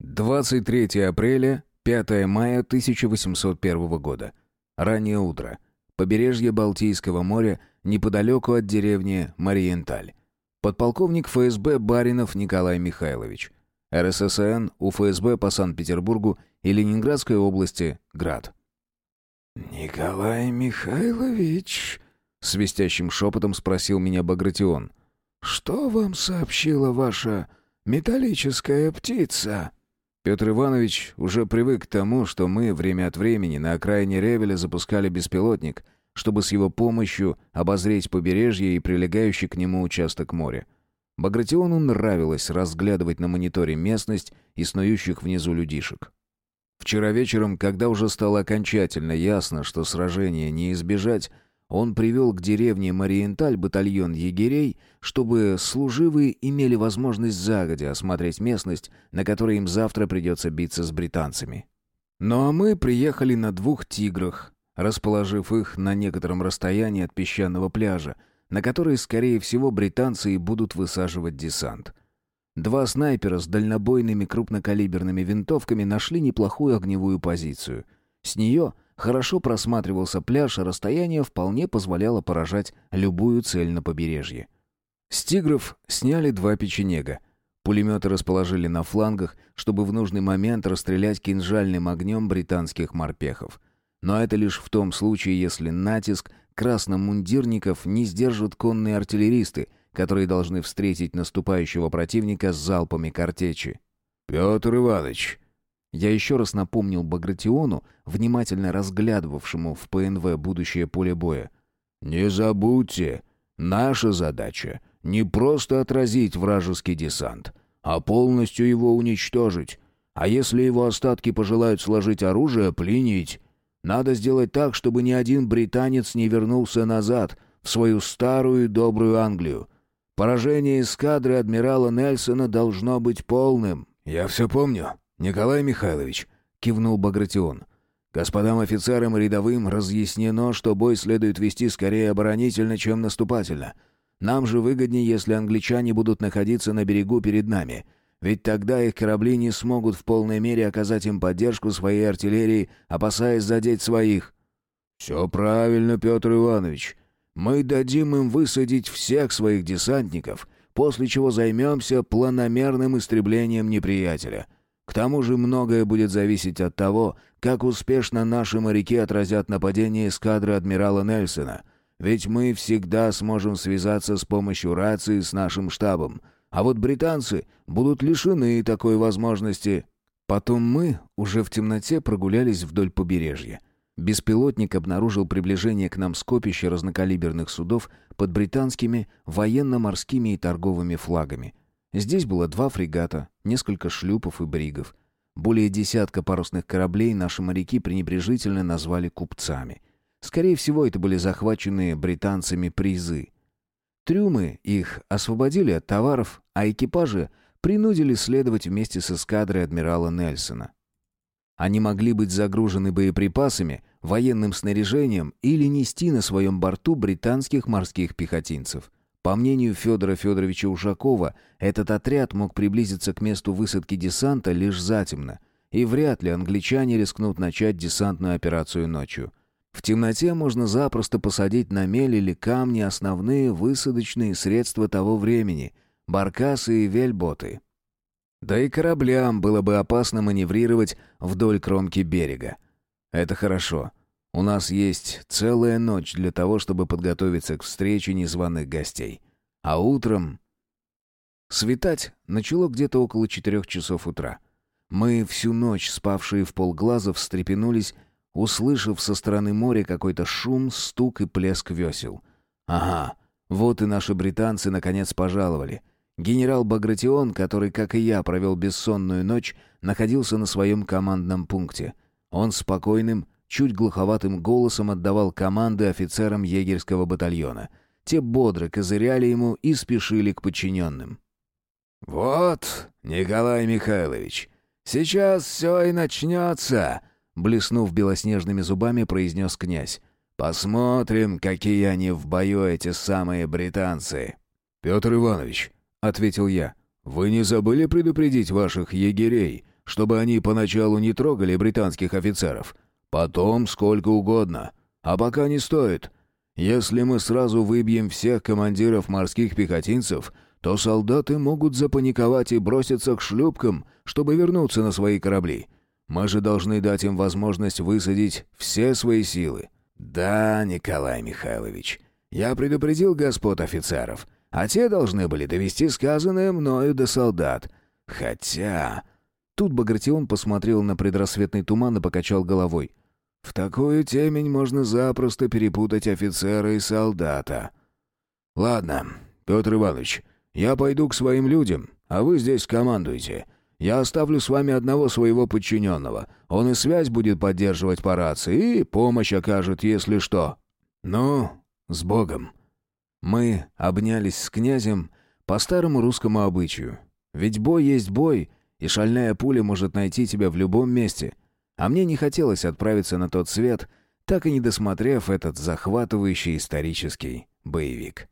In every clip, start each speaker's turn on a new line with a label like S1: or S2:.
S1: 23 апреля, 5 мая 1801 года. Раннее утро. Побережье Балтийского моря, неподалеку от деревни Мариенталь. Подполковник ФСБ Баринов Николай Михайлович. РССН, УФСБ по Санкт-Петербургу и Ленинградской области, Град.
S2: «Николай Михайлович?» — свистящим шепотом спросил меня Багратион. «Что вам сообщила ваша металлическая птица?»
S1: Петр Иванович уже привык к тому, что мы время от времени на окраине Ревеля запускали беспилотник, чтобы с его помощью обозреть побережье и прилегающий к нему участок моря. Багратиону нравилось разглядывать на мониторе местность и снующих внизу людишек. Вчера вечером, когда уже стало окончательно ясно, что сражения не избежать, он привел к деревне Мариенталь батальон егерей, чтобы служивые имели возможность загодя осмотреть местность, на которой им завтра придется биться с британцами. Ну а мы приехали на двух «Тиграх», расположив их на некотором расстоянии от песчаного пляжа, на который, скорее всего, британцы и будут высаживать десант. Два снайпера с дальнобойными крупнокалиберными винтовками нашли неплохую огневую позицию. С нее – Хорошо просматривался пляж, а расстояние вполне позволяло поражать любую цель на побережье. С «Тигров» сняли два печенега. Пулеметы расположили на флангах, чтобы в нужный момент расстрелять кинжальным огнем британских морпехов. Но это лишь в том случае, если натиск красномундирников не сдержат конные артиллеристы, которые должны встретить наступающего противника с залпами картечи.
S2: «Петр Иванович,
S1: я еще раз напомнил Багратиону, внимательно разглядывавшему в ПНВ будущее поле боя.
S2: «Не забудьте, наша задача не просто отразить вражеский десант, а полностью его уничтожить. А если его остатки пожелают сложить оружие, пленить. Надо сделать так, чтобы ни один британец не вернулся назад, в свою старую добрую Англию. Поражение эскадры адмирала Нельсона должно быть полным».
S1: «Я все помню», «Николай Михайлович», — кивнул Багратион, — «господам офицерам и рядовым разъяснено, что бой следует вести скорее оборонительно, чем наступательно. Нам же выгоднее, если англичане будут находиться на берегу перед нами, ведь тогда их корабли не смогут в полной мере оказать им поддержку своей артиллерии, опасаясь задеть своих».
S2: «Все правильно, Петр Иванович. Мы дадим им высадить всех своих десантников, после чего займемся планомерным истреблением неприятеля». К тому же многое будет зависеть от того, как успешно наши моряки отразят нападение эскадры адмирала Нельсона. Ведь мы всегда сможем связаться с помощью рации с нашим штабом. А вот британцы будут лишены такой возможности.
S1: Потом мы уже в темноте прогулялись вдоль побережья. Беспилотник обнаружил приближение к нам скопища разнокалиберных судов под британскими военно-морскими и торговыми флагами – Здесь было два фрегата, несколько шлюпов и бригов. Более десятка парусных кораблей наши моряки пренебрежительно назвали купцами. Скорее всего, это были захваченные британцами призы. Трюмы их освободили от товаров, а экипажи принудили следовать вместе с эскадрой адмирала Нельсона. Они могли быть загружены боеприпасами, военным снаряжением или нести на своем борту британских морских пехотинцев. По мнению Федора Федоровича Ушакова, этот отряд мог приблизиться к месту высадки десанта лишь затемно, и вряд ли англичане рискнут начать десантную операцию ночью. В темноте можно запросто посадить на мель или камни основные высадочные средства того времени — баркасы и вельботы. Да и кораблям было бы опасно маневрировать вдоль кромки берега. Это хорошо. У нас есть целая ночь для того, чтобы подготовиться к встрече незваных гостей. А утром... Светать начало где-то около четырех часов утра. Мы, всю ночь спавшие в полглаза, встрепенулись, услышав со стороны моря какой-то шум, стук и плеск весел. Ага, вот и наши британцы наконец пожаловали. Генерал Багратион, который, как и я, провел бессонную ночь, находился на своем командном пункте. Он спокойным, чуть глуховатым голосом отдавал команды офицерам егерского батальона. Те бодро козыряли ему и спешили к подчиненным.
S2: «Вот, Николай Михайлович, сейчас все и начнется», — блеснув белоснежными зубами, произнес князь. «Посмотрим, какие они в бою, эти самые британцы».
S1: «Петр Иванович», — ответил я, — «вы не забыли предупредить ваших егерей,
S2: чтобы они поначалу не трогали британских офицеров. Потом сколько угодно. А пока не стоит. Если мы сразу выбьем всех командиров морских пехотинцев, то солдаты могут запаниковать и броситься к шлюпкам, чтобы вернуться на свои корабли. Мы же должны дать им возможность высадить все свои силы. Да, Николай Михайлович, я предупредил господ офицеров, а те должны были довести сказанное мною до солдат. Хотя... Тут Багратион посмотрел на предрассветный туман и покачал головой. В такую темень можно запросто перепутать офицера и солдата. Ладно, Петр Иванович, я пойду к своим людям, а вы здесь командуйте. Я оставлю с вами одного своего подчиненного. Он и связь будет поддерживать по рации, и помощь окажет, если что. Ну, с Богом. Мы обнялись с князем по старому русскому обычаю. Ведь бой есть бой, и шальная пуля может найти тебя в любом месте. А мне не хотелось отправиться на тот свет, так и не досмотрев этот захватывающий исторический боевик.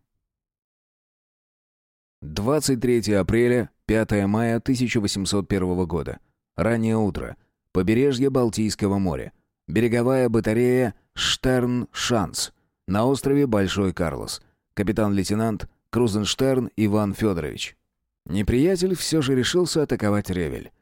S2: 23 апреля, 5 мая 1801 года. Раннее утро. Побережье Балтийского моря. Береговая батарея Штерн-Шанс. На острове Большой Карлос. Капитан-лейтенант Крузенштерн Иван Федорович. Неприятель все же решился атаковать Ревель.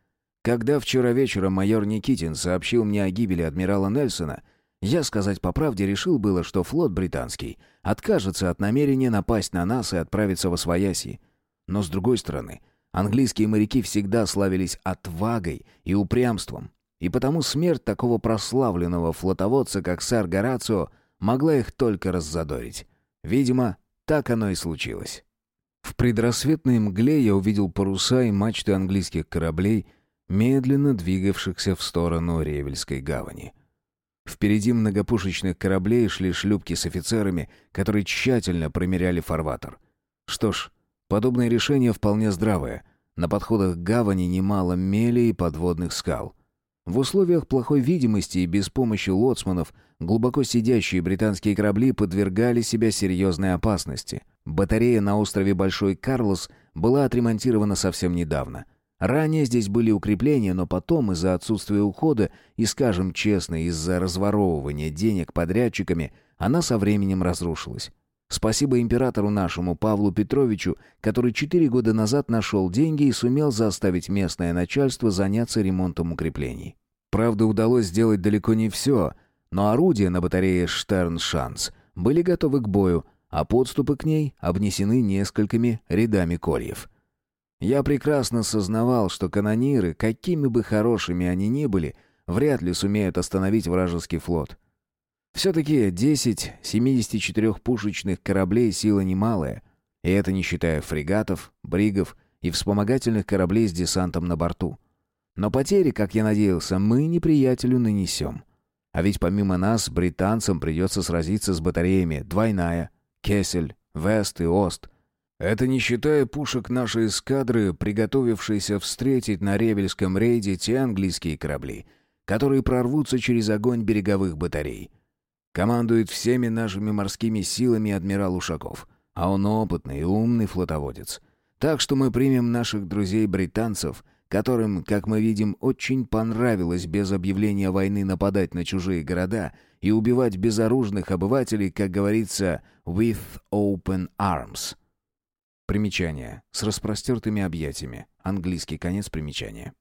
S2: Когда вчера вечером майор Никитин сообщил мне о гибели адмирала Нельсона, я, сказать по правде, решил было, что флот британский откажется от намерения напасть на нас и отправиться во Свояси. Но с другой стороны, английские моряки всегда славились отвагой и упрямством, и потому смерть такого прославленного флотоводца, как сэр Горацио, могла их только раззадорить. Видимо, так оно и случилось. В предрассветной мгле я увидел паруса и мачты английских кораблей, медленно двигавшихся в сторону Ревельской гавани. Впереди многопушечных кораблей шли шлюпки с офицерами, которые тщательно промеряли фарватер. Что ж, Подобное решение вполне здравое. На подходах к гавани немало мели и подводных скал. В условиях плохой видимости и без помощи лоцманов глубоко сидящие британские корабли подвергали себя серьезной опасности. Батарея на острове Большой Карлос была отремонтирована совсем недавно. Ранее здесь были укрепления, но потом из-за отсутствия ухода и, скажем честно, из-за разворовывания денег подрядчиками, она со временем разрушилась. Спасибо императору нашему Павлу Петровичу, который четыре года назад нашел деньги и сумел заставить местное начальство заняться ремонтом укреплений. Правда, удалось сделать далеко не все, но орудия на батарее «Штерн-Шанс» были готовы к бою, а подступы к ней обнесены несколькими рядами кольев. Я прекрасно сознавал, что канониры, какими бы хорошими они ни были, вряд ли сумеют остановить вражеский флот. Все-таки 10 74-пушечных кораблей сила немалая, и это не считая фрегатов, бригов и вспомогательных кораблей с десантом на борту. Но потери, как я надеялся, мы неприятелю нанесем. А ведь помимо нас, британцам придется сразиться с батареями «Двойная», «Кессель», «Вест» и «Ост». Это не считая пушек нашей эскадры, приготовившейся встретить на Ревельском рейде те английские корабли, которые прорвутся через огонь береговых батарей — Командует всеми нашими морскими силами адмирал Ушаков. А он опытный и умный флотоводец. Так что мы примем наших друзей-британцев, которым, как мы видим, очень понравилось без объявления войны нападать на чужие города и убивать безоружных обывателей, как говорится, with open arms. Примечание. С распростертыми объятиями. Английский конец примечания.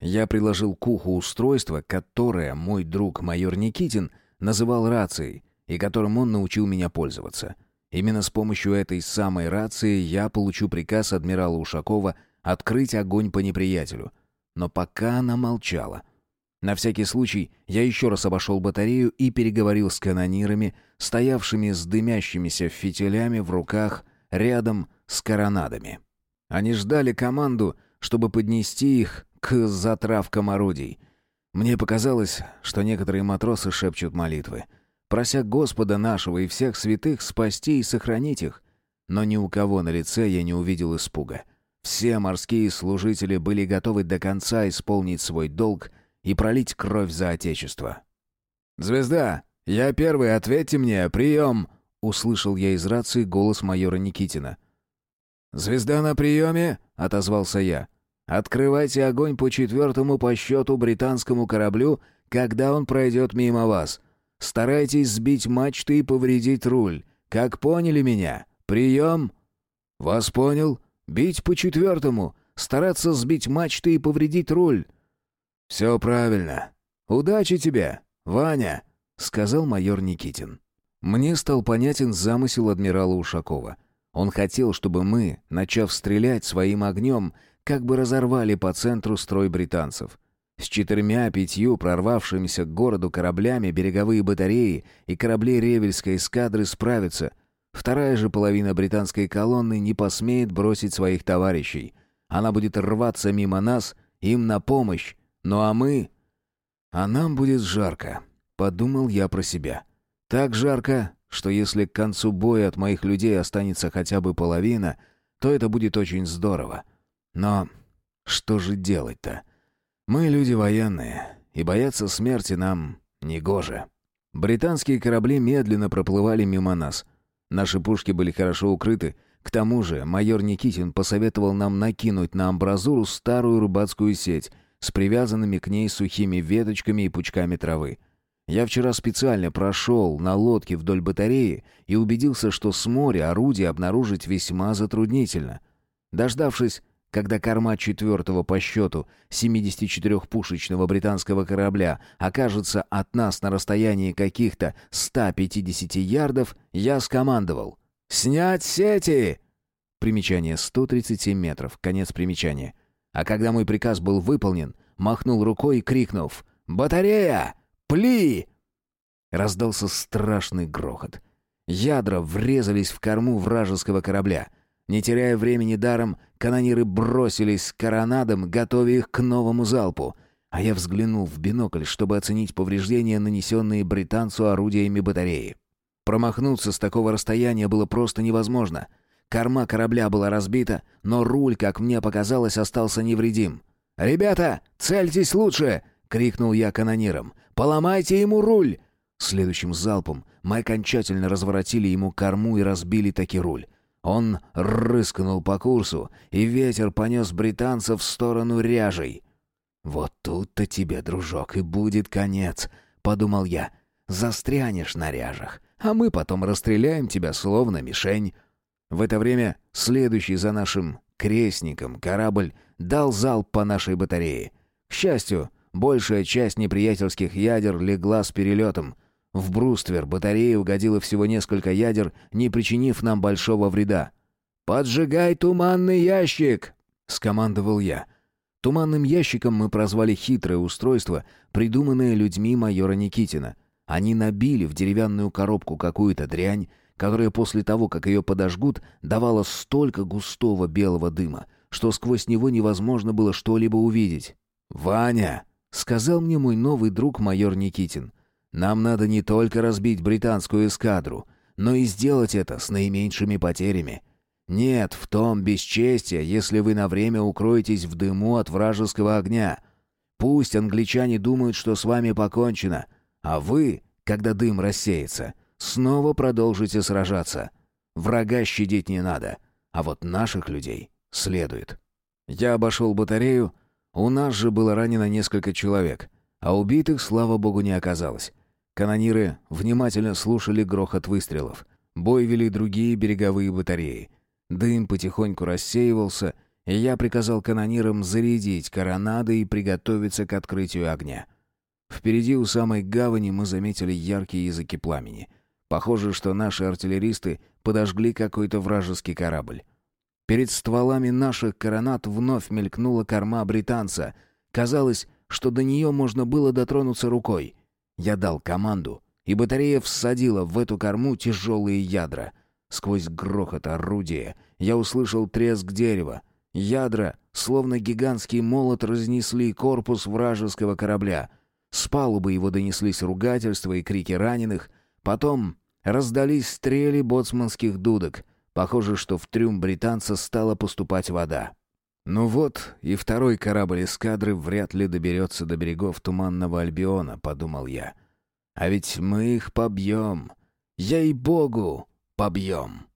S2: Я приложил к уху устройство, которое мой друг майор Никитин называл рацией, и которым он научил меня пользоваться. Именно с помощью этой самой рации я получу приказ адмирала Ушакова открыть огонь по неприятелю. Но пока она молчала. На всякий случай я еще раз обошел батарею и переговорил с канонирами, стоявшими с дымящимися фитилями в руках рядом с коронадами. Они ждали команду, чтобы поднести их к затравкам орудий — мне показалось, что некоторые матросы шепчут молитвы, прося Господа нашего и всех святых спасти и сохранить их. Но ни у кого на лице я не увидел испуга. Все морские служители были готовы до конца исполнить свой долг и пролить кровь за Отечество. «Звезда, я первый, ответьте мне, прием!» — услышал я из рации голос майора Никитина. «Звезда на приеме?» — отозвался я. Открывайте огонь по четвертому по счету британскому кораблю, когда он пройдет мимо вас. Старайтесь сбить мачты и повредить руль. Как поняли меня? Прием!» «Вас понял. Бить по четвертому. Стараться сбить мачты и повредить руль». «Все правильно. Удачи тебе, Ваня», — сказал майор Никитин. Мне стал понятен замысел адмирала Ушакова. Он хотел, чтобы мы, начав стрелять своим огнем, как бы разорвали по центру строй британцев. С четырьмя-пятью прорвавшимися к городу кораблями береговые батареи и корабли Ревельской эскадры справятся. Вторая же половина британской колонны не посмеет бросить своих товарищей. Она будет рваться мимо нас, им на помощь. Ну а мы... А нам будет жарко, подумал я про себя. Так жарко, что если к концу боя от моих людей останется хотя бы половина, то это будет очень здорово. Но что же делать-то? Мы люди военные, и бояться смерти нам негоже. Британские корабли медленно проплывали мимо нас. Наши пушки были хорошо укрыты. К тому же майор Никитин посоветовал нам накинуть на амбразуру старую рыбацкую сеть с привязанными к ней сухими веточками и пучками травы. Я вчера специально прошел на лодке вдоль батареи и убедился, что с моря орудие обнаружить весьма затруднительно. Дождавшись когда корма четвертого по счету 74-пушечного британского корабля окажется от нас на расстоянии каких-то 150 ярдов, я скомандовал «Снять сети!» Примечание 137 метров, конец примечания. А когда мой приказ был выполнен, махнул рукой, крикнув «Батарея! Пли!» Раздался страшный грохот. Ядра врезались в корму вражеского корабля — не теряя времени даром, канониры бросились к коронадам, готовя их к новому залпу. А я взглянул в бинокль, чтобы оценить повреждения, нанесенные британцу орудиями батареи. Промахнуться с такого расстояния было просто невозможно. Корма корабля была разбита, но руль, как мне показалось, остался невредим. «Ребята, цельтесь лучше!» — крикнул я канонирам. «Поломайте ему руль!» Следующим залпом мы окончательно разворотили ему корму и разбили таки руль. Он рыскнул по курсу, и ветер понес британцев в сторону ряжей. «Вот тут-то тебе, дружок, и будет конец», — подумал я. «Застрянешь на ряжах, а мы потом расстреляем тебя словно мишень». В это время следующий за нашим крестником корабль дал залп по нашей батарее. К счастью, большая часть неприятельских ядер легла с перелетом — в бруствер батареи угодило всего несколько ядер, не причинив нам большого вреда. «Поджигай туманный ящик!» — скомандовал я. Туманным ящиком мы прозвали хитрое устройство, придуманное людьми майора Никитина. Они набили в деревянную коробку какую-то дрянь, которая после того, как ее подожгут, давала столько густого белого дыма, что сквозь него невозможно было что-либо увидеть. «Ваня!» — сказал мне мой новый друг майор Никитин. Нам надо не только разбить британскую эскадру, но и сделать это с наименьшими потерями. Нет в том бесчестия, если вы на время укроетесь в дыму от вражеского огня. Пусть англичане думают, что с вами покончено, а вы, когда дым рассеется, снова продолжите сражаться. Врага щадить не надо, а вот наших людей следует. Я обошел батарею, у нас же было ранено несколько человек, а убитых, слава богу, не оказалось. Канониры внимательно слушали грохот выстрелов. Бой вели другие береговые батареи. Дым потихоньку рассеивался, и я приказал канонирам зарядить коронады и приготовиться к открытию огня. Впереди у самой гавани мы заметили яркие языки пламени. Похоже, что наши артиллеристы подожгли какой-то вражеский корабль. Перед стволами наших коронад вновь мелькнула корма британца. Казалось, что до нее можно было дотронуться рукой. Я дал команду, и батарея всадила в эту корму тяжелые ядра. Сквозь грохот орудия я услышал треск дерева. Ядра, словно гигантский молот, разнесли корпус вражеского корабля. С палубы его донеслись ругательства и крики раненых. Потом раздались стрели боцманских дудок. Похоже, что в трюм британца стала поступать вода. Ну вот, и второй корабль эскадры вряд ли доберется до берегов Туманного Альбиона, подумал я. А ведь мы их побьем. Ей-богу, побьем.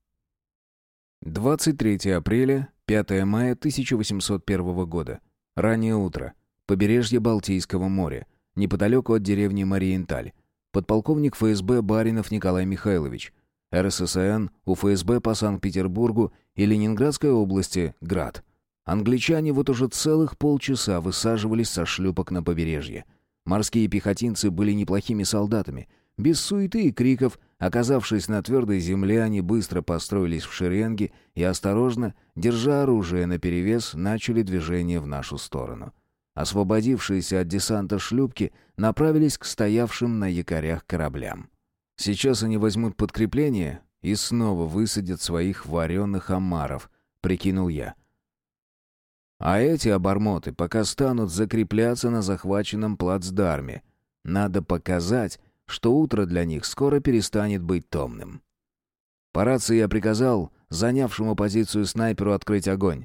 S2: 23 апреля
S1: 5 мая 1801 года. Раннее утро. Побережье Балтийского моря. Неподалеку от деревни Мариенталь. Подполковник ФСБ Баринов Николай Михайлович. РССН, УФСБ по Санкт-Петербургу и Ленинградской области, Град. Англичане вот уже целых полчаса высаживались со шлюпок на побережье. Морские пехотинцы были неплохими солдатами. Без суеты и криков, оказавшись на твердой земле, они быстро построились в шеренги и осторожно, держа оружие наперевес, начали движение в нашу сторону. Освободившиеся от десанта шлюпки направились к стоявшим на якорях кораблям. Сейчас они возьмут подкрепление и снова высадят своих вареных омаров, прикинул я. А эти обормоты пока станут закрепляться на захваченном плацдарме. Надо показать, что утро для них скоро перестанет быть томным. По рации я приказал занявшему позицию снайперу открыть огонь.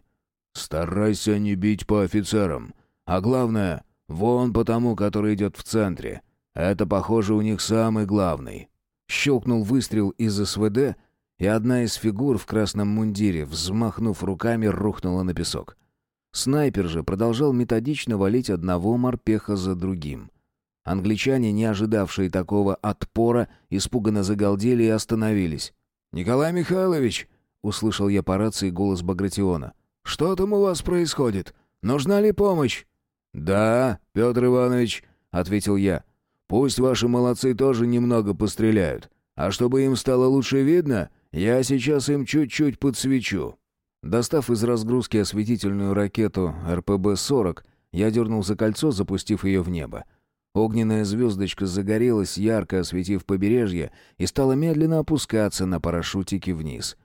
S1: «Старайся не бить по офицерам. А главное, вон по тому, который идет в центре. Это, похоже, у них самый главный». Щелкнул выстрел из СВД, и одна из фигур в красном мундире, взмахнув руками, рухнула на песок. Снайпер же продолжал методично валить одного морпеха за другим. Англичане, не ожидавшие такого отпора, испуганно загалдели и остановились. «Николай Михайлович!» — услышал я по рации голос Багратиона. «Что там у вас происходит? Нужна ли помощь?» «Да, Петр Иванович», — ответил я. «Пусть ваши молодцы тоже немного постреляют. А чтобы им стало лучше видно, я сейчас им чуть-чуть подсвечу». Достав из разгрузки осветительную ракету РПБ-40, я дернул за кольцо, запустив ее в небо. Огненная звездочка загорелась, ярко осветив побережье, и стала медленно опускаться на парашютике вниз.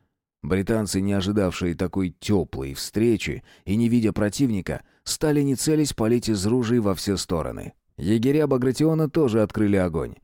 S1: Британцы, не ожидавшие такой теплой встречи и не видя противника, стали не целясь палить из ружей во все стороны. Егеря Багратиона тоже открыли огонь.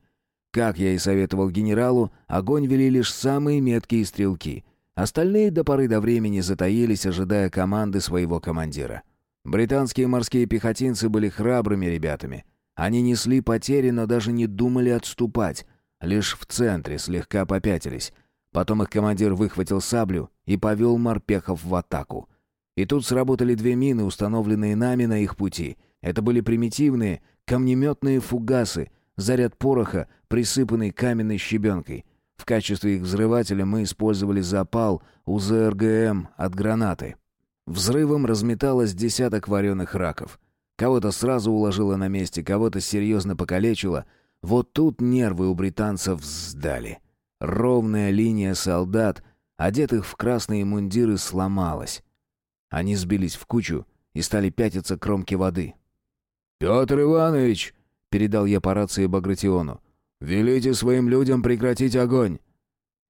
S1: Как я и советовал генералу, огонь вели лишь самые меткие стрелки — Остальные до поры до времени затаились, ожидая команды своего командира. Британские морские пехотинцы были храбрыми ребятами. Они несли потери, но даже не думали отступать. Лишь в центре слегка попятились. Потом их командир выхватил саблю и повел морпехов в атаку. И тут сработали две мины, установленные нами на их пути. Это были примитивные, камнеметные фугасы, заряд пороха, присыпанный каменной щебенкой. В качестве их взрывателя мы использовали запал УЗРГМ от гранаты. Взрывом разметалось десяток вареных раков. Кого-то сразу уложило на месте, кого-то серьезно покалечило. Вот тут нервы у британцев сдали. Ровная линия солдат, одетых в красные мундиры, сломалась. Они сбились в кучу и стали пятиться к кромке воды. «Петр Иванович!» — передал я по рации Багратиону. Велите своим людям прекратить огонь».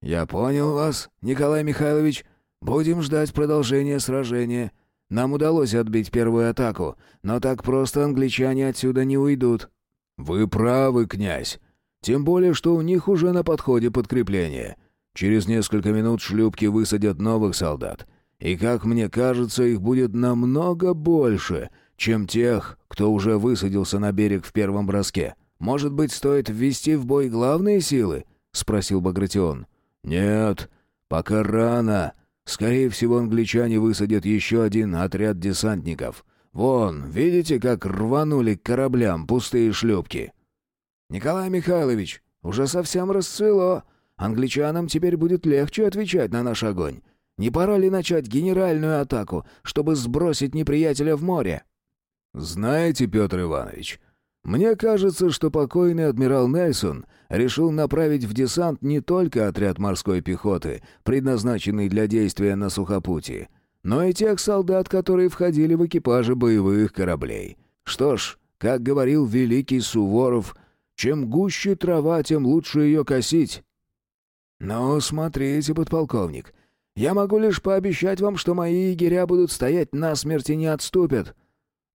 S1: «Я понял вас, Николай Михайлович. Будем ждать продолжения сражения. Нам удалось отбить первую атаку, но так просто англичане отсюда не уйдут». «Вы правы, князь. Тем более, что у них уже на подходе подкрепление. Через несколько минут шлюпки высадят новых солдат. И, как мне кажется, их будет намного больше, чем тех, кто уже высадился на берег в первом броске. Может быть, стоит ввести в бой главные силы?» — спросил Багратион. «Нет, пока рано. Скорее всего, англичане высадят еще один отряд десантников. Вон, видите, как рванули к кораблям пустые шлюпки?» «Николай Михайлович, уже совсем расцвело. Англичанам теперь будет легче отвечать на наш огонь. Не пора ли начать генеральную атаку, чтобы сбросить неприятеля в море?» «Знаете, Петр Иванович, мне кажется, что покойный адмирал Нельсон решил направить в десант не только отряд морской пехоты, предназначенный для действия на сухопутье, но и тех солдат, которые входили в экипажи боевых кораблей. Что ж, как говорил великий Суворов, чем гуще трава, тем лучше ее косить. «Ну, смотрите, подполковник, я могу лишь пообещать вам, что мои егеря будут стоять насмерть и не отступят».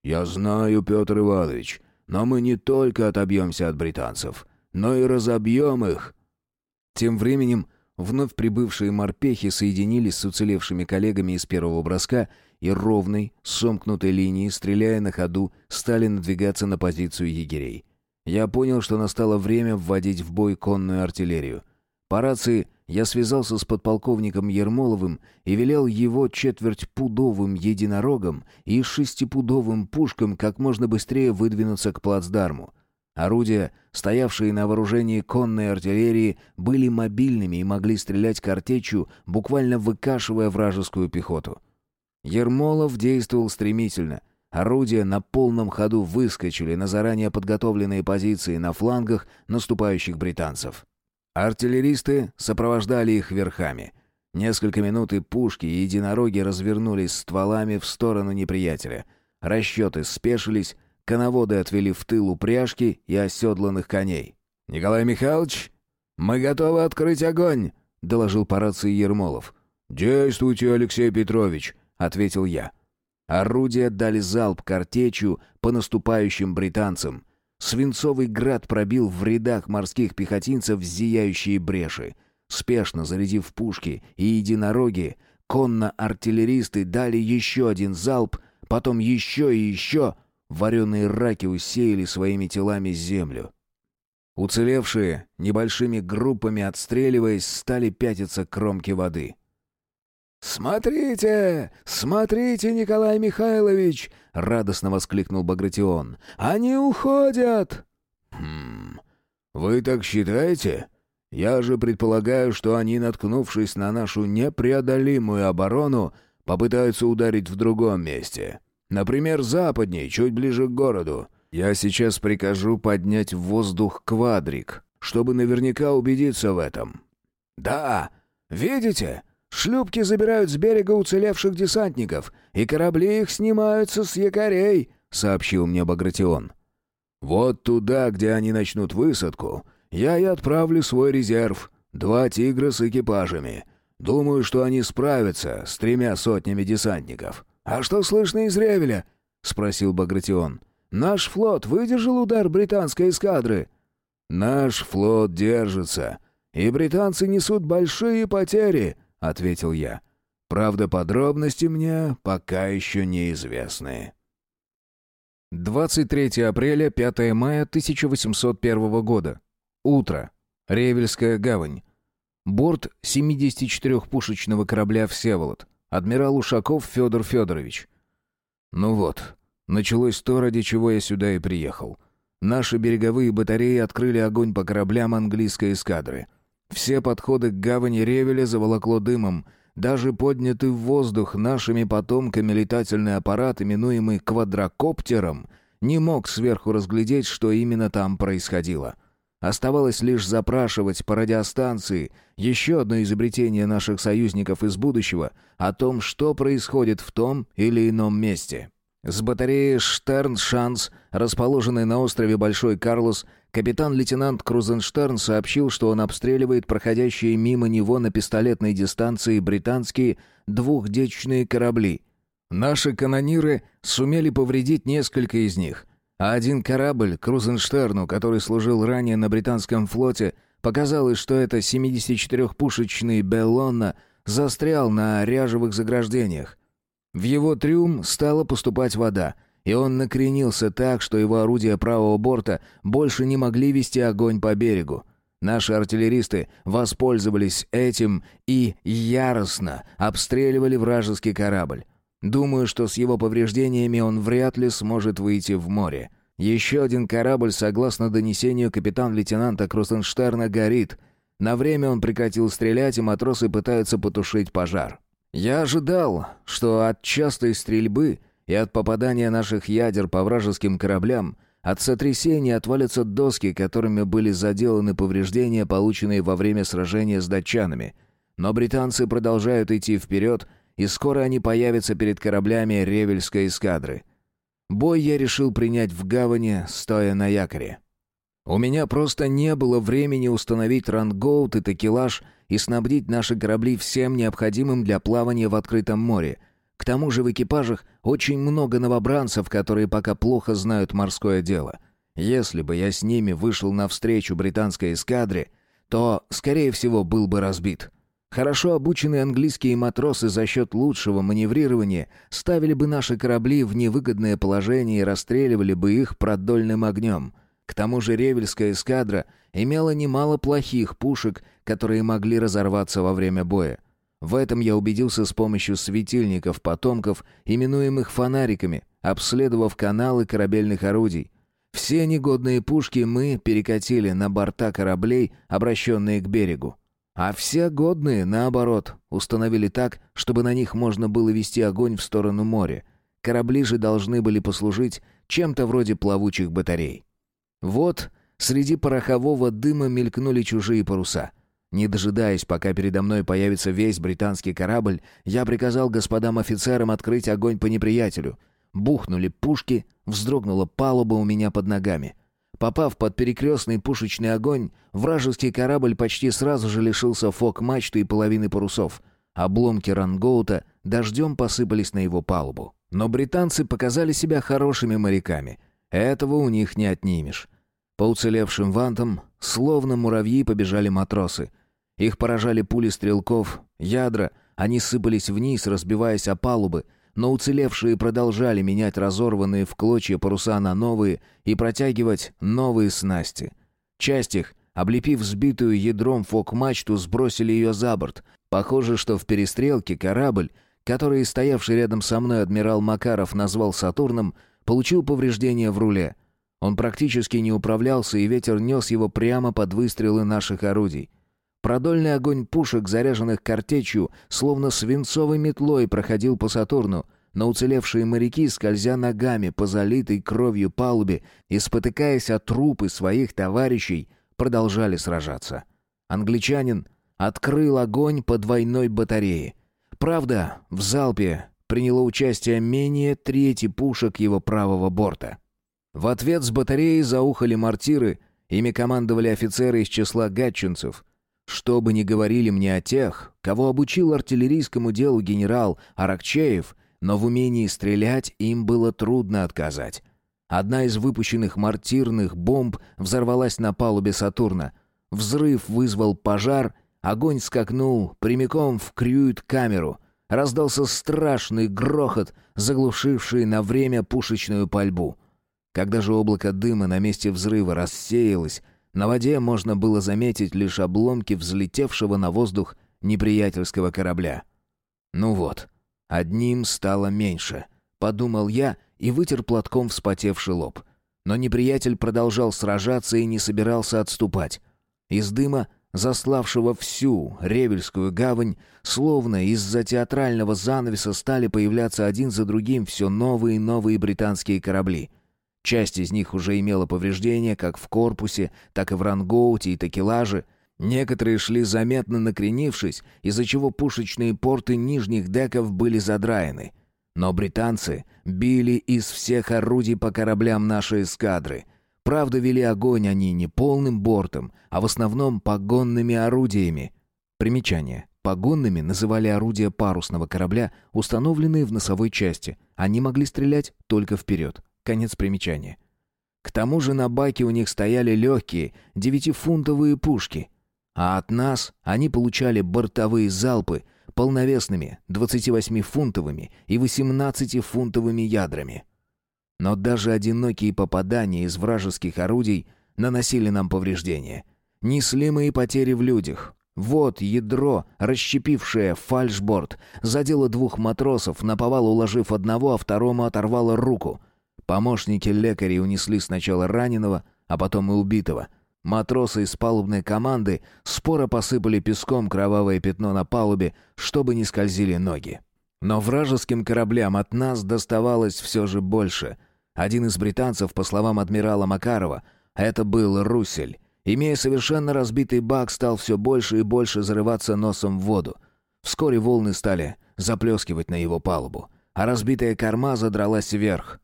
S1: «Я знаю, Петр Иванович». Но мы не только отобьемся от британцев, но и разобьем их». Тем временем вновь прибывшие морпехи соединились с уцелевшими коллегами из первого броска и ровной, сомкнутой линией, стреляя на ходу, стали надвигаться на позицию егерей. Я понял, что настало время вводить в бой конную артиллерию. По рации я связался с подполковником Ермоловым и велел его четвертьпудовым единорогом и шестипудовым пушкам как можно быстрее выдвинуться к плацдарму. Орудия, стоявшие на вооружении конной артиллерии, были мобильными и могли стрелять картечью, буквально выкашивая вражескую пехоту. Ермолов действовал стремительно. Орудия на полном ходу выскочили на заранее подготовленные позиции на флангах наступающих британцев. Артиллеристы сопровождали их верхами. Несколько минут и пушки и единороги развернулись стволами в сторону неприятеля. Расчеты спешились, коноводы отвели в тыл упряжки и оседланных коней. «Николай Михайлович, мы готовы открыть огонь!» — доложил по рации Ермолов.
S2: «Действуйте, Алексей Петрович!» — ответил я.
S1: Орудия дали залп картечью по наступающим британцам. Свинцовый град пробил в рядах морских пехотинцев зияющие бреши. Спешно зарядив пушки и единороги, конно-артиллеристы дали еще один залп, потом еще и еще. Вареные раки усеяли своими телами землю. Уцелевшие, небольшими группами отстреливаясь, стали пятиться к кромке воды.
S3: «Смотрите! Смотрите, Николай Михайлович!» — радостно воскликнул Багратион. «Они уходят!»
S2: «Хм... Вы так считаете? Я же предполагаю, что они, наткнувшись на нашу непреодолимую оборону, попытаются ударить в другом месте. Например, западней, чуть ближе к городу. Я сейчас прикажу поднять в воздух квадрик, чтобы наверняка убедиться в этом».
S3: «Да! Видите? Шлюпки забирают с берега уцелевших десантников, и корабли их снимаются с якорей», — сообщил мне Багратион.
S2: «Вот туда, где они начнут высадку, я и отправлю свой резерв. Два «Тигра» с экипажами. Думаю, что они справятся с тремя сотнями десантников».
S3: «А что слышно из Ревеля?» — спросил Багратион. «Наш флот выдержал удар британской эскадры?»
S2: «Наш флот держится, и британцы несут большие потери», — ответил я. «Правда, подробности мне пока еще неизвестны».
S1: 23 апреля, 5 мая 1801 года. Утро. Ревельская гавань. Борт 74-пушечного корабля «Всеволод». Адмирал Ушаков Федор Федорович. Ну вот, началось то, ради чего я сюда и приехал. Наши береговые батареи открыли огонь по кораблям английской эскадры — все подходы к гавани Ревеля заволокло дымом. Даже поднятый в воздух нашими потомками летательный аппарат, именуемый квадрокоптером, не мог сверху разглядеть, что именно там происходило. Оставалось лишь запрашивать по радиостанции еще одно изобретение наших союзников из будущего о том, что происходит в том или ином месте. С батареи «Штерн-Шанс», расположенной на острове Большой Карлос, Капитан-лейтенант Крузенштерн сообщил, что он обстреливает проходящие мимо него на пистолетной дистанции британские двухдечные корабли. Наши канониры сумели повредить несколько из них, а один корабль, Крузенштерну, который служил ранее на британском флоте, показалось, что это 74-пушечный «Беллонна» застрял на ряжевых заграждениях. В его трюм стала поступать вода — и он накренился так, что его орудия правого борта больше не могли вести огонь по берегу. Наши артиллеристы воспользовались этим и яростно обстреливали вражеский корабль. Думаю, что с его повреждениями он вряд ли сможет выйти в море. Еще один корабль, согласно донесению капитан-лейтенанта Крустенштерна, горит. На время он прекратил стрелять, и матросы пытаются потушить пожар. Я ожидал, что от частой стрельбы и от попадания наших ядер по вражеским кораблям, от сотрясения отвалятся доски, которыми были заделаны повреждения, полученные во время сражения с датчанами. Но британцы продолжают идти вперед, и скоро они появятся перед кораблями Ревельской эскадры. Бой я решил принять в гавани, стоя на якоре. У меня просто не было времени установить рангоут и такелаж и снабдить наши корабли всем необходимым для плавания в открытом море — к тому же в экипажах очень много новобранцев, которые пока плохо знают морское дело. Если бы я с ними вышел навстречу британской эскадре, то, скорее всего, был бы разбит. Хорошо обученные английские матросы за счет лучшего маневрирования ставили бы наши корабли в невыгодное положение и расстреливали бы их продольным огнем. К тому же Ревельская эскадра имела немало плохих пушек, которые могли разорваться во время боя. В этом я убедился с помощью светильников потомков, именуемых фонариками, обследовав каналы корабельных орудий. Все негодные пушки мы перекатили на борта кораблей, обращенные к берегу. А все годные, наоборот, установили так, чтобы на них можно было вести огонь в сторону моря. Корабли же должны были послужить чем-то вроде плавучих батарей. Вот среди порохового дыма мелькнули чужие паруса. Не дожидаясь, пока передо мной появится весь британский корабль, я приказал господам офицерам открыть огонь по неприятелю. Бухнули пушки, вздрогнула палуба у меня под ногами. Попав под перекрестный пушечный огонь, вражеский корабль почти сразу же лишился фок-мачты и половины парусов. Обломки рангоута дождем посыпались на его палубу. Но британцы показали себя хорошими моряками. Этого у них не отнимешь. По уцелевшим вантам, словно муравьи, побежали матросы. Их поражали пули стрелков, ядра, они сыпались вниз, разбиваясь о палубы, но уцелевшие продолжали менять разорванные в клочья паруса на новые и протягивать новые снасти. Часть их, облепив сбитую ядром фок-мачту, сбросили ее за борт. Похоже, что в перестрелке корабль, который стоявший рядом со мной адмирал Макаров назвал «Сатурном», получил повреждения в руле. Он практически не управлялся, и ветер нес его прямо под выстрелы наших орудий. Продольный огонь пушек, заряженных картечью, словно свинцовой метлой проходил по Сатурну, но уцелевшие моряки, скользя ногами по залитой кровью палубе и спотыкаясь о трупы своих товарищей, продолжали сражаться. Англичанин открыл огонь по двойной батарее. Правда, в залпе приняло участие менее трети пушек его правого борта. В ответ с батареи заухали мортиры, ими командовали офицеры из числа гатчинцев. Что бы ни говорили мне о тех, кого обучил артиллерийскому делу генерал Аракчеев, но в умении стрелять им было трудно отказать. Одна из выпущенных мортирных бомб взорвалась на палубе «Сатурна». Взрыв вызвал пожар, огонь скакнул прямиком в крюит-камеру. Раздался страшный грохот, заглушивший на время пушечную пальбу. Когда же облако дыма на месте взрыва рассеялось, на воде можно было заметить лишь обломки взлетевшего на воздух неприятельского корабля. «Ну вот, одним стало меньше», — подумал я и вытер платком вспотевший лоб. Но неприятель продолжал сражаться и не собирался отступать. Из дыма, заславшего всю Ревельскую гавань, словно из-за театрального занавеса стали появляться один за другим все новые и новые британские корабли — Часть из них уже имела повреждения как в корпусе, так и в рангоуте и такелаже. Некоторые шли заметно накренившись, из-за чего пушечные порты нижних деков были задраены. Но британцы били из всех орудий по кораблям нашей эскадры. Правда, вели огонь они не полным бортом, а в основном погонными орудиями. Примечание. Погонными называли орудия парусного корабля, установленные в носовой части. Они могли стрелять только вперед. Конец примечания. К тому же на баке у них стояли легкие, девятифунтовые пушки. А от нас они получали бортовые залпы полновесными 28-фунтовыми и 18-фунтовыми ядрами. Но даже одинокие попадания из вражеских орудий наносили нам повреждения. Несли мы и потери в людях. Вот ядро, расщепившее фальшборд, задело двух матросов, наповал уложив одного, а второму оторвало руку. Помощники лекарей унесли сначала раненого, а потом и убитого. Матросы из палубной команды споро посыпали песком кровавое пятно на палубе, чтобы не скользили ноги. Но вражеским кораблям от нас доставалось все же больше. Один из британцев, по словам адмирала Макарова, это был «Русель», имея совершенно разбитый бак, стал все больше и больше зарываться носом в воду. Вскоре волны стали заплескивать на его палубу, а разбитая корма задралась вверх.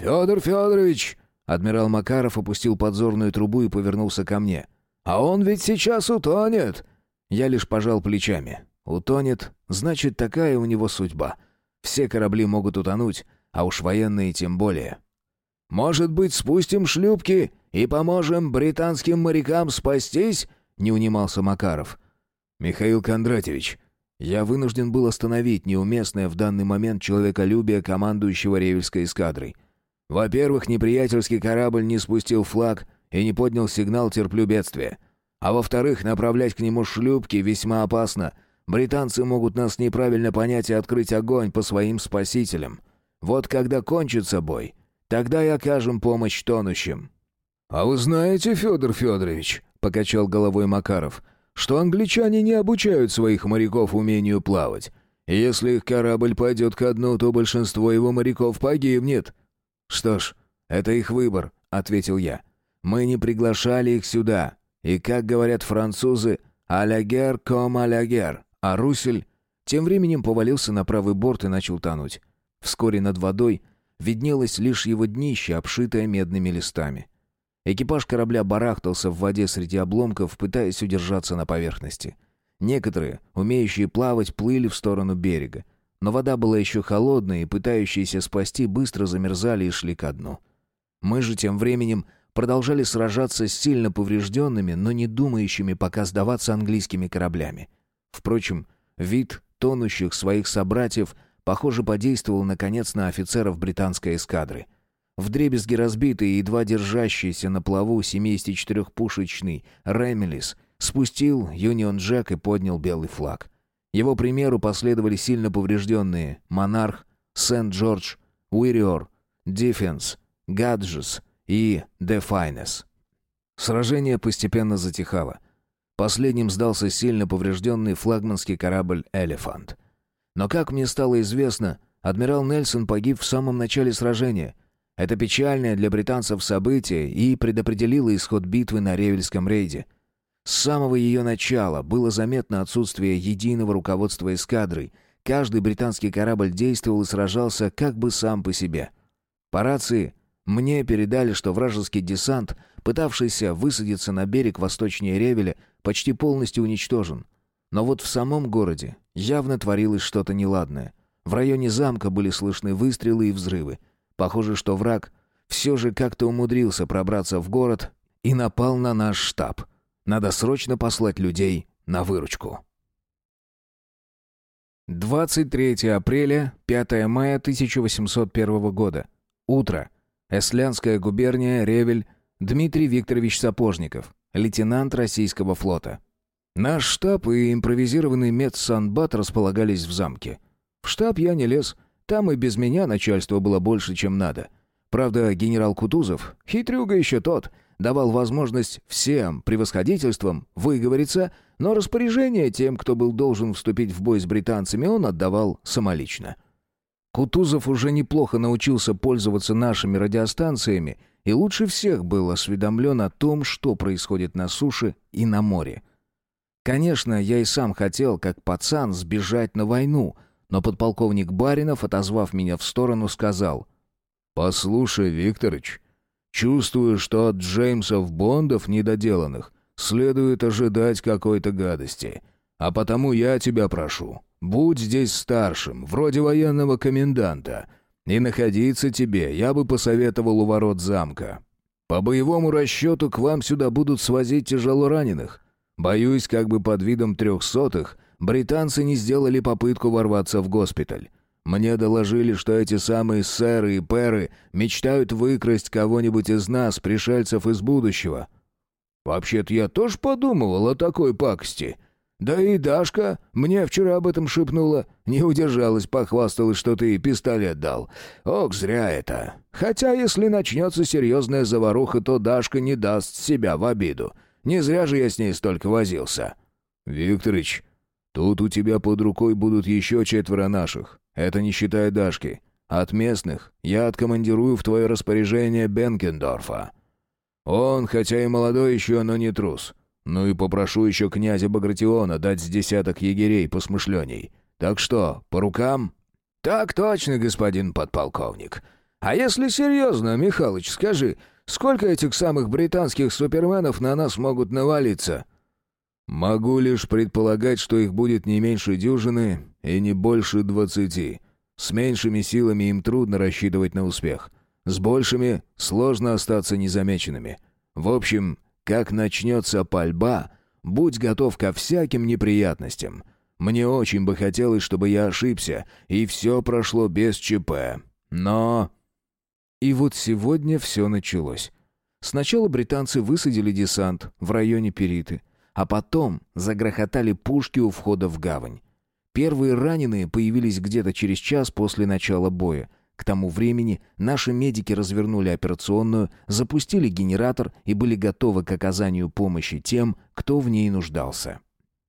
S2: «Федор Федорович!» Адмирал Макаров опустил подзорную трубу и повернулся ко мне. «А он ведь сейчас утонет!»
S1: Я лишь пожал плечами. «Утонет, значит, такая у него судьба. Все корабли могут утонуть, а уж военные тем более».
S2: «Может быть, спустим шлюпки и поможем британским морякам спастись?» — не унимался Макаров.
S1: «Михаил Кондратьевич, я вынужден был остановить неуместное в данный момент человеколюбие командующего Ревельской эскадрой.
S2: Во-первых, неприятельский корабль не спустил флаг и не поднял сигнал «Терплю бедствие». А во-вторых, направлять к нему шлюпки весьма опасно. Британцы могут нас неправильно понять и открыть огонь по своим спасителям. Вот когда кончится бой, тогда и окажем помощь тонущим».
S3: «А вы знаете, Федор Федорович», — покачал головой Макаров, «что англичане не обучают своих моряков умению плавать. Если их корабль пойдет ко дну, то большинство его моряков погибнет».
S2: «Что ж, это их выбор», — ответил я. «Мы не приглашали их сюда. И, как говорят французы, «алягер ком алягер», а Русель тем временем повалился на правый борт и начал тонуть. Вскоре над водой виднелось лишь его днище, обшитое медными листами. Экипаж корабля барахтался в воде среди обломков, пытаясь удержаться на поверхности. Некоторые, умеющие плавать, плыли в сторону берега. Но вода была еще холодная, и пытающиеся спасти быстро замерзали и шли ко дну. Мы же тем временем продолжали сражаться с сильно поврежденными, но не думающими пока сдаваться английскими кораблями. Впрочем, вид тонущих своих собратьев, похоже, подействовал наконец на офицеров британской эскадры. Вдребезги разбитый и едва держащийся на плаву 74-пушечный Ремелис спустил Юнион Джек и поднял белый флаг. Его примеру последовали сильно поврежденные Монарх, Сент-Джордж, Уириор, Дефенс, Гаджес и Дефайнес. Сражение постепенно затихало. Последним сдался сильно поврежденный флагманский корабль «Элефант». Но, как мне стало известно, адмирал Нельсон погиб в самом начале сражения. Это печальное для британцев событие и предопределило исход битвы на Ревельском рейде. С самого ее начала было заметно отсутствие единого руководства эскадрой. Каждый британский корабль действовал и сражался как бы сам по себе. По рации мне передали, что вражеский десант, пытавшийся высадиться на берег восточнее Ревеля, почти полностью уничтожен. Но вот в самом городе явно творилось что-то неладное. В районе замка были слышны выстрелы и взрывы. Похоже, что враг все же как-то умудрился пробраться в город и напал на наш штаб. Надо срочно послать людей на выручку. 23 апреля, 5 мая 1801 года. Утро. Эслянская губерния, Ревель, Дмитрий Викторович Сапожников, лейтенант российского флота. Наш штаб и импровизированный медсанбат располагались в замке. В штаб я не лез, там и без меня начальство было больше, чем надо. Правда, генерал Кутузов, хитрюга еще тот, давал возможность всем превосходительствам выговориться, но распоряжение тем, кто был должен вступить в бой с британцами, он отдавал самолично. Кутузов уже неплохо научился пользоваться нашими радиостанциями и лучше всех был осведомлен о том, что происходит на суше и на море. Конечно, я и сам хотел, как пацан, сбежать на войну, но подполковник Баринов, отозвав меня в сторону, сказал «Послушай, Викторыч, чувствую, что от Джеймсов Бондов недоделанных следует ожидать какой-то гадости, а потому я тебя прошу, Будь здесь старшим, вроде военного коменданта. И находиться тебе я бы посоветовал у ворот замка. По боевому расчету к вам сюда будут свозить тяжело раненых. Боюсь, как бы под видом трехсотых британцы не сделали попытку ворваться в госпиталь. Мне доложили, что эти самые сэры и перы мечтают выкрасть кого-нибудь из нас, пришельцев из будущего. Вообще-то я тоже подумывал о такой пакости. Да и Дашка мне вчера об этом шепнула. Не удержалась, похвасталась, что ты пистолет дал. Ох, зря это. Хотя, если начнется серьезная заваруха, то Дашка не даст себя в обиду. Не зря же я с ней столько возился. Викторыч, тут у тебя под рукой будут еще четверо наших. Это не считая Дашки. От местных я откомандирую в твое распоряжение Бенкендорфа. Он, хотя и молодой еще, но не трус. Ну и попрошу еще князя Багратиона дать с десяток егерей посмышленней. Так что, по рукам?» «Так точно, господин подполковник. А если серьезно, Михалыч, скажи, сколько этих самых британских суперменов на нас могут навалиться?» «Могу лишь предполагать, что их будет не меньше дюжины и не больше двадцати. С меньшими силами им трудно рассчитывать на успех. С большими сложно остаться незамеченными. В общем, как начнется пальба, будь готов ко всяким неприятностям. Мне очень бы хотелось, чтобы я ошибся, и все прошло без ЧП. Но...»
S1: И вот сегодня все началось. Сначала британцы высадили десант в районе Периты, а потом загрохотали пушки у входа в гавань. Первые раненые появились где-то через час после начала боя. К тому времени наши медики развернули операционную, запустили генератор и были готовы к оказанию помощи тем, кто в ней нуждался.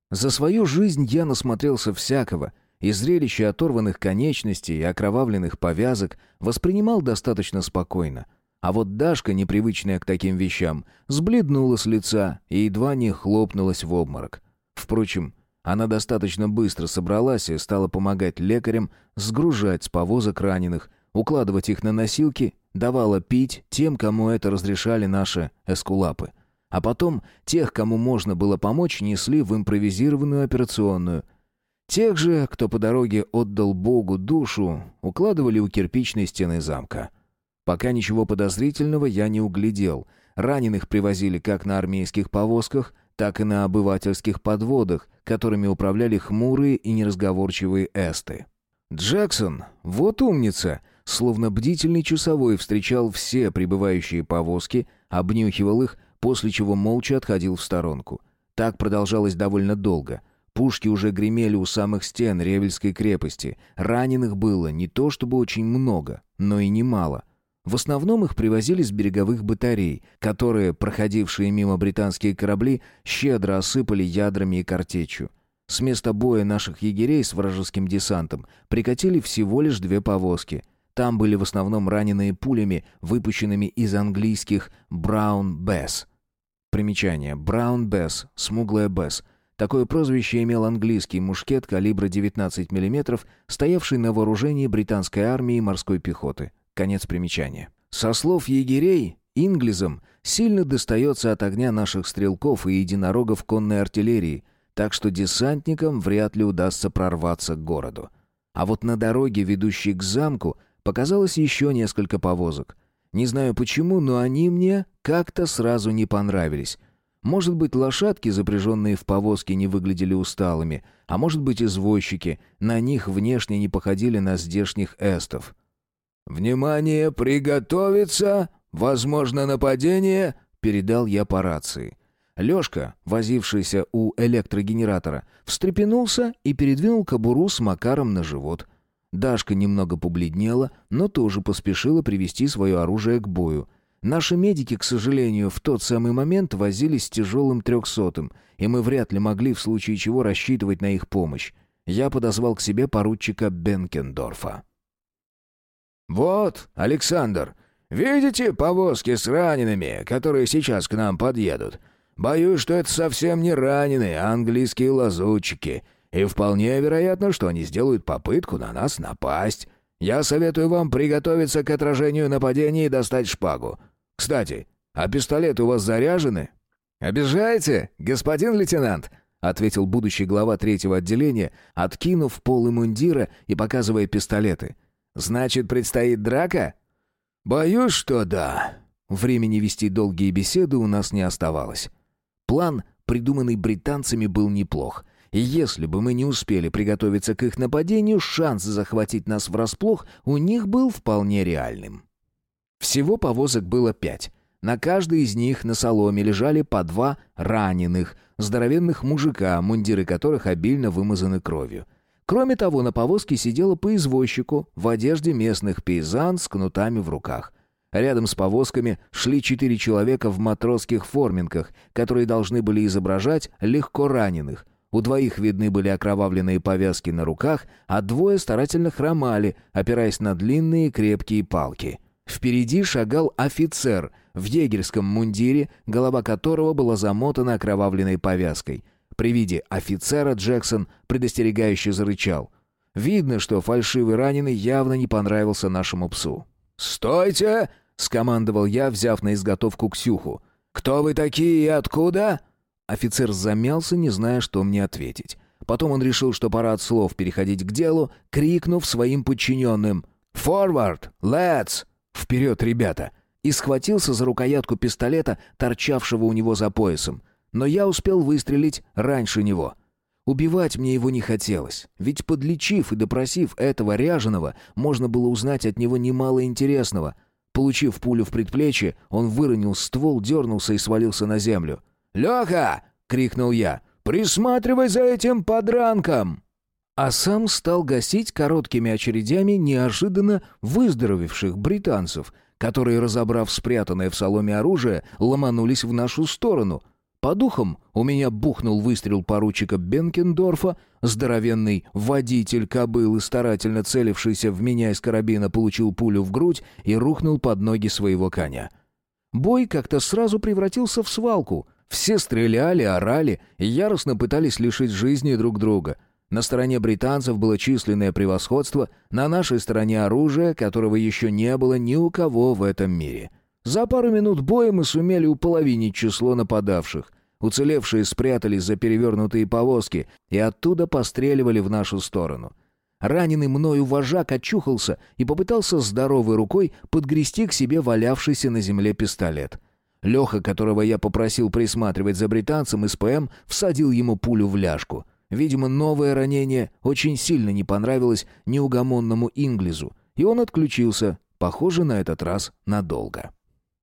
S1: За свою жизнь я насмотрелся всякого, и зрелище оторванных конечностей и окровавленных повязок воспринимал достаточно спокойно. А вот Дашка, непривычная к таким вещам, сбледнула с лица и едва не хлопнулась в обморок. Впрочем, она достаточно быстро собралась и стала помогать лекарям сгружать с повозок раненых, укладывать их на носилки, давала пить тем, кому это разрешали наши эскулапы. А потом тех, кому можно было помочь, несли в импровизированную операционную. Тех же, кто по дороге отдал Богу душу, укладывали у кирпичной стены замка. Пока ничего подозрительного я не углядел. Раненых привозили как на армейских повозках, так и на обывательских подводах, которыми управляли хмурые и неразговорчивые эсты. Джексон, вот умница, словно бдительный часовой встречал все прибывающие повозки, обнюхивал их, после чего молча отходил в сторонку. Так продолжалось довольно долго. Пушки уже гремели у самых стен Ревельской крепости. Раненых было не то чтобы очень много, но и немало. В основном их привозили с береговых батарей, которые, проходившие мимо британские корабли, щедро осыпали ядрами и картечью. С места боя наших егерей с вражеским десантом прикатили всего лишь две повозки. Там были в основном раненые пулями, выпущенными из английских «Браун Бесс». Примечание. «Браун Бесс», «Смуглая Бесс». Такое прозвище имел английский мушкет калибра 19 мм, стоявший на вооружении британской армии и морской пехоты. Конец примечания. Со слов егерей, инглизам сильно достается от огня наших стрелков и единорогов конной артиллерии, так что десантникам вряд ли удастся прорваться к городу. А вот на дороге, ведущей к замку, показалось еще несколько повозок. Не знаю почему, но они мне как-то сразу не понравились. Может быть, лошадки, запряженные в повозки, не выглядели усталыми, а может быть, извозчики, на них внешне не походили на здешних эстов.
S2: «Внимание, приготовиться! Возможно нападение!» — передал я по рации.
S1: Лёшка, возившийся у электрогенератора, встрепенулся и передвинул кобуру с Макаром на живот. Дашка немного побледнела, но тоже поспешила привести свое оружие к бою. Наши медики, к сожалению, в тот самый момент возились с тяжелым трехсотым, и мы вряд ли могли в случае чего рассчитывать на их помощь. Я подозвал к себе поручика Бенкендорфа.
S2: «Вот, Александр, видите повозки с ранеными, которые сейчас к нам подъедут? Боюсь, что это совсем не раненые, а английские лазутчики, и вполне вероятно, что они сделают попытку на нас напасть. Я советую вам приготовиться к отражению нападения и достать шпагу. Кстати, а пистолеты у вас заряжены?»
S1: «Обижаете, господин лейтенант?» — ответил будущий глава третьего отделения, откинув полы мундира и показывая пистолеты — Значит, предстоит драка?
S2: Боюсь, что да.
S1: Времени вести долгие беседы у нас не оставалось. План, придуманный британцами, был неплох. И если бы мы не успели приготовиться к их нападению, шанс захватить нас врасплох у них был вполне реальным. Всего повозок было пять. На каждой из них на соломе лежали по два раненых, здоровенных мужика, мундиры которых обильно вымазаны кровью. Кроме того, на повозке сидела по извозчику в одежде местных пейзан с кнутами в руках. Рядом с повозками шли четыре человека в матросских форминках, которые должны были изображать легко раненых. У двоих видны были окровавленные повязки на руках, а двое старательно хромали, опираясь на длинные крепкие палки. Впереди шагал офицер в егерском мундире, голова которого была замотана окровавленной повязкой — при виде офицера Джексон предостерегающе зарычал. Видно, что фальшивый раненый явно не понравился нашему псу.
S2: «Стойте!» — скомандовал я, взяв на изготовку Ксюху. «Кто вы такие и откуда?»
S1: Офицер замялся, не зная, что мне ответить. Потом он решил, что пора от слов переходить к делу, крикнув своим подчиненным «Форвард! Летс!» «Вперед, ребята!» и схватился за рукоятку пистолета, торчавшего у него за поясом но я успел выстрелить раньше него. Убивать мне его не хотелось, ведь подлечив и допросив этого ряженого, можно было узнать от него немало интересного. Получив пулю в предплечье, он выронил ствол, дернулся и свалился на землю. «Леха!» — крикнул я. «Присматривай за этим подранком!» А сам стал гасить короткими очередями неожиданно выздоровевших британцев, которые, разобрав спрятанное в соломе оружие, ломанулись в нашу сторону — по духам у меня бухнул выстрел поручика Бенкендорфа, здоровенный водитель кобылы, старательно целившийся в меня из карабина, получил пулю в грудь и рухнул под ноги своего коня. Бой как-то сразу превратился в свалку. Все стреляли, орали и яростно пытались лишить жизни друг друга. На стороне британцев было численное превосходство, на нашей стороне оружие, которого еще не было ни у кого в этом мире — за пару минут боя мы сумели уполовинить число нападавших. Уцелевшие спрятались за перевернутые повозки и оттуда постреливали в нашу сторону. Раненый мною вожак очухался и попытался здоровой рукой подгрести к себе валявшийся на земле пистолет. Леха, которого я попросил присматривать за британцем из ПМ, всадил ему пулю в ляжку. Видимо, новое ранение очень сильно не понравилось неугомонному Инглизу, и он отключился, похоже, на этот раз надолго.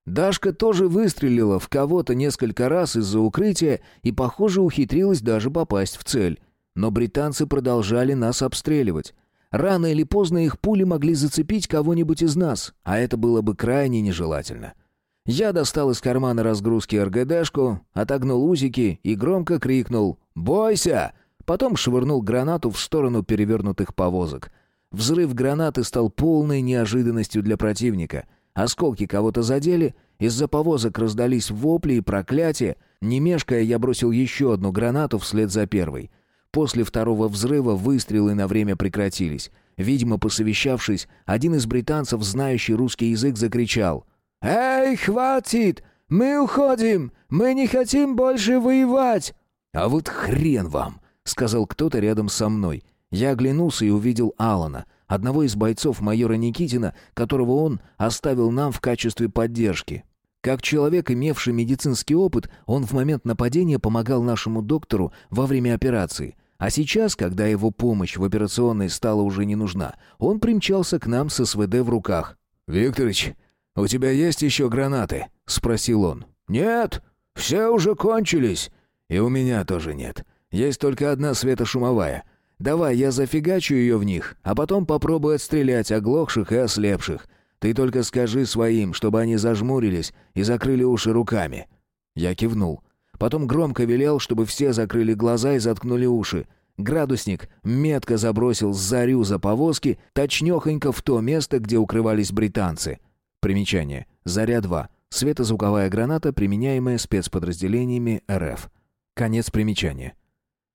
S1: Дашка тоже выстрелила в кого-то несколько раз из-за укрытия и, похоже, ухитрилась даже попасть в цель. Но британцы продолжали нас обстреливать. Рано или поздно их пули могли зацепить кого-нибудь из нас, а это было бы крайне нежелательно. Я достал из кармана разгрузки РГДшку, отогнул узики и громко крикнул «Бойся!». Потом швырнул гранату в сторону перевернутых повозок. Взрыв гранаты стал полной неожиданностью для противника — Осколки кого-то задели, из-за повозок раздались вопли и проклятия. Не мешкая, я бросил еще одну гранату вслед за первой. После второго взрыва выстрелы на время прекратились. Видимо, посовещавшись, один из британцев, знающий русский язык, закричал. «Эй, хватит! Мы уходим! Мы не хотим больше воевать!» «А вот хрен вам!» — сказал кто-то рядом со мной. Я оглянулся и увидел Алана одного из бойцов майора Никитина, которого он оставил нам в качестве поддержки. Как человек, имевший медицинский опыт, он в момент нападения помогал нашему доктору во время операции. А сейчас, когда его помощь в операционной стала уже не нужна, он примчался к нам с СВД в руках. «Викторыч, у тебя есть еще гранаты?» — спросил он. «Нет, все уже кончились». «И у меня тоже нет. Есть только одна светошумовая. Давай, я зафигачу ее в них, а потом попробую отстрелять оглохших и ослепших. Ты только скажи своим, чтобы они зажмурились и закрыли уши руками». Я кивнул. Потом громко велел, чтобы все закрыли глаза и заткнули уши. Градусник метко забросил зарю за повозки, точнёхонько в то место, где укрывались британцы. Примечание. Заря-2. Светозвуковая граната, применяемая спецподразделениями РФ. Конец примечания.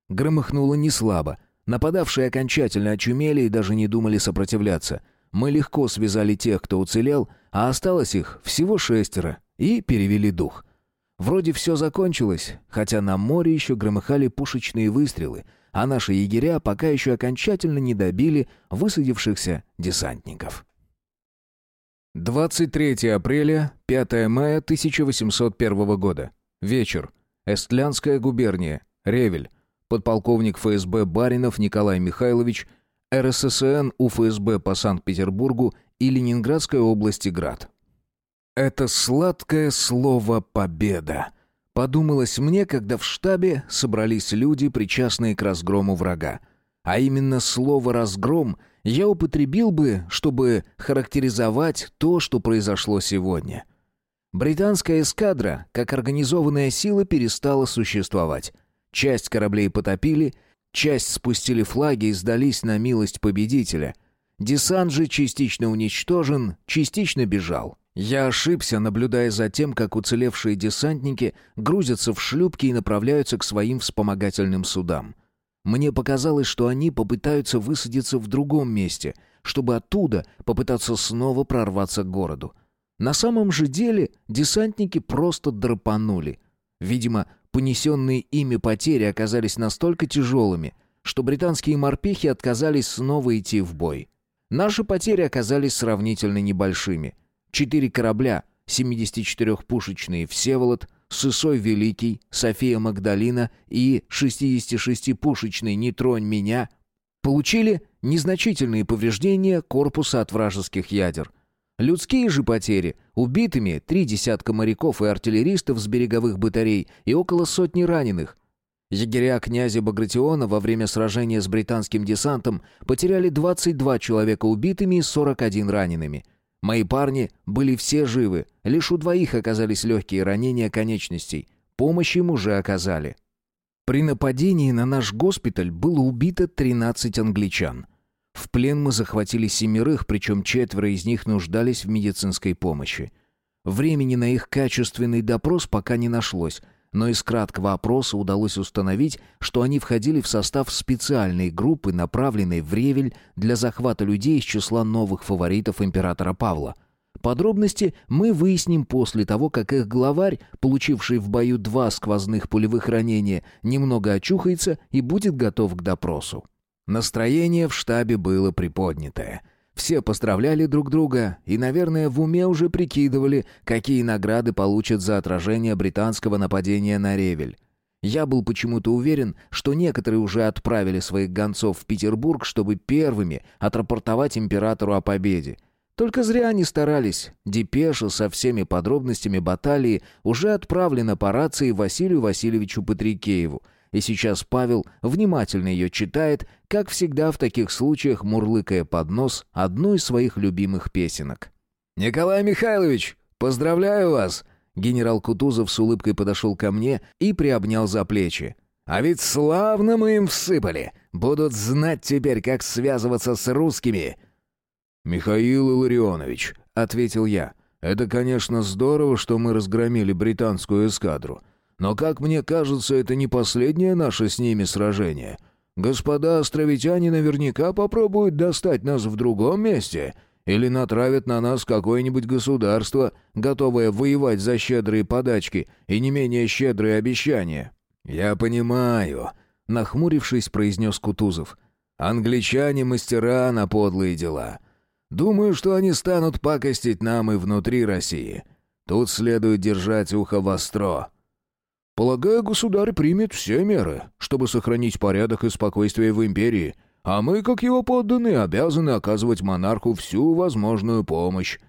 S1: Громыхнуло неслабо, Нападавшие окончательно очумели и даже не думали сопротивляться. Мы легко связали тех, кто уцелел, а осталось их всего шестеро, и перевели дух. Вроде все закончилось, хотя на море еще громыхали пушечные выстрелы, а наши егеря пока еще окончательно не добили высадившихся десантников. 23 апреля, 5 мая 1801 года. Вечер. Эстлянская губерния. Ревель подполковник ФСБ Баринов Николай Михайлович, РССН УФСБ по Санкт-Петербургу и Ленинградской области Град. Это сладкое слово «победа». Подумалось мне, когда в штабе собрались люди, причастные к разгрому врага. А именно слово «разгром» я употребил бы, чтобы характеризовать то, что произошло сегодня. Британская эскадра, как организованная сила, перестала существовать. Часть кораблей потопили, часть спустили флаги и сдались на милость победителя. Десант же частично уничтожен, частично бежал. Я ошибся, наблюдая за тем, как уцелевшие десантники грузятся в шлюпки и направляются к своим вспомогательным судам. Мне показалось, что они попытаются высадиться в другом месте, чтобы оттуда попытаться снова прорваться к городу. На самом же деле десантники просто драпанули. Видимо, Понесенные ими потери оказались настолько тяжелыми, что британские морпехи отказались снова идти в бой. Наши потери оказались сравнительно небольшими. Четыре корабля, 74-пушечные «Всеволод», «Сысой Великий», «София Магдалина» и 66-пушечный «Не тронь меня» получили незначительные повреждения корпуса от вражеских ядер. Людские же потери. Убитыми три десятка моряков и артиллеристов с береговых батарей и около сотни раненых. Егеря князя Багратиона во время сражения с британским десантом потеряли 22 человека убитыми и 41 ранеными. Мои парни были все живы, лишь у двоих оказались легкие ранения конечностей. Помощь им уже оказали. При нападении на наш госпиталь было убито 13 англичан. В плен мы захватили семерых, причем четверо из них нуждались в медицинской помощи. Времени на их качественный допрос пока не нашлось – но из краткого опроса удалось установить, что они входили в состав специальной группы, направленной в Ревель для захвата людей из числа новых фаворитов императора Павла. Подробности мы выясним после того, как их главарь, получивший в бою два сквозных пулевых ранения, немного очухается и будет готов к допросу. Настроение в штабе было приподнятое – все поздравляли друг друга и, наверное, в уме уже прикидывали, какие награды получат за отражение британского нападения на Ревель. Я был почему-то уверен, что некоторые уже отправили своих гонцов в Петербург, чтобы первыми отрапортовать императору о победе. Только зря они старались. Депеша со всеми подробностями баталии уже отправлена по рации Василию Васильевичу Патрикееву — и сейчас Павел внимательно ее читает, как всегда в таких случаях мурлыкая под нос одну из своих любимых песенок. «Николай Михайлович, поздравляю вас!» Генерал Кутузов с улыбкой подошел ко мне и приобнял за плечи. «А ведь славно мы им всыпали! Будут знать теперь, как связываться с русскими!»
S3: «Михаил Илларионович», — ответил я, — «это, конечно, здорово, что мы разгромили британскую эскадру. Но, как мне кажется, это не последнее наше с ними сражение. Господа островитяне наверняка попробуют достать нас в другом месте или натравят на нас какое-нибудь государство, готовое воевать за щедрые подачки и не менее щедрые обещания». «Я понимаю», — нахмурившись, произнес Кутузов. «Англичане мастера на подлые дела. Думаю, что они станут пакостить нам и внутри России. Тут следует держать ухо востро».
S2: Полагаю, государь примет все меры, чтобы сохранить порядок и спокойствие в империи, а мы, как его подданные, обязаны оказывать монарху всю возможную помощь».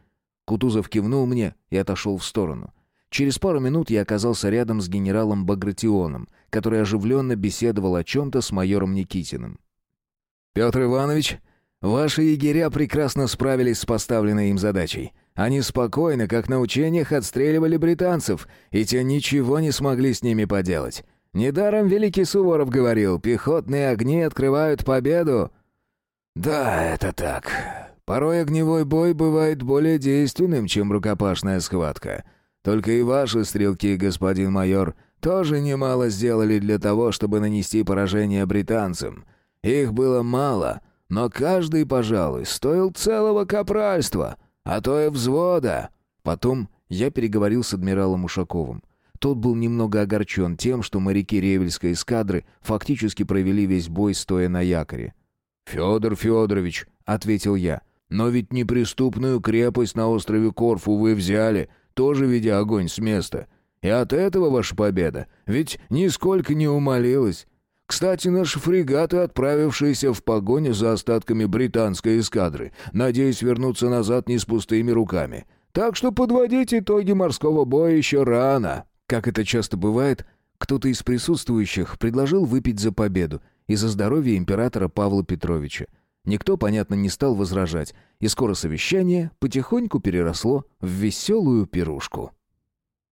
S1: Кутузов кивнул мне и отошел в сторону. Через пару минут я оказался рядом с генералом Багратионом, который оживленно беседовал о чем-то с майором Никитиным.
S3: «Петр Иванович, ваши егеря прекрасно справились с поставленной им задачей. Они спокойно, как на учениях, отстреливали британцев, и те ничего не смогли с ними поделать. Недаром великий Суворов говорил, пехотные огни открывают победу. Да, это так. Порой огневой бой бывает более действенным, чем рукопашная схватка. Только и ваши стрелки, господин майор, тоже немало сделали для того, чтобы нанести поражение британцам. Их было мало, но каждый, пожалуй, стоил целого капральства — а то и взвода!»
S1: Потом я переговорил с адмиралом Ушаковым. Тот был немного огорчен тем, что моряки Ревельской эскадры фактически провели весь бой, стоя на якоре.
S3: «Федор Федорович», — ответил я, — «но ведь неприступную крепость на острове Корфу вы взяли, тоже ведя огонь с места. И от этого ваша победа ведь нисколько не умолилась. Кстати, наши фрегаты, отправившиеся в погоню за остатками британской эскадры, надеюсь вернуться назад не с пустыми руками. Так что подводить итоги морского боя еще рано».
S1: Как это часто бывает, кто-то из присутствующих предложил выпить за победу и за здоровье императора Павла Петровича. Никто, понятно, не стал возражать, и скоро совещание потихоньку переросло в веселую пирушку.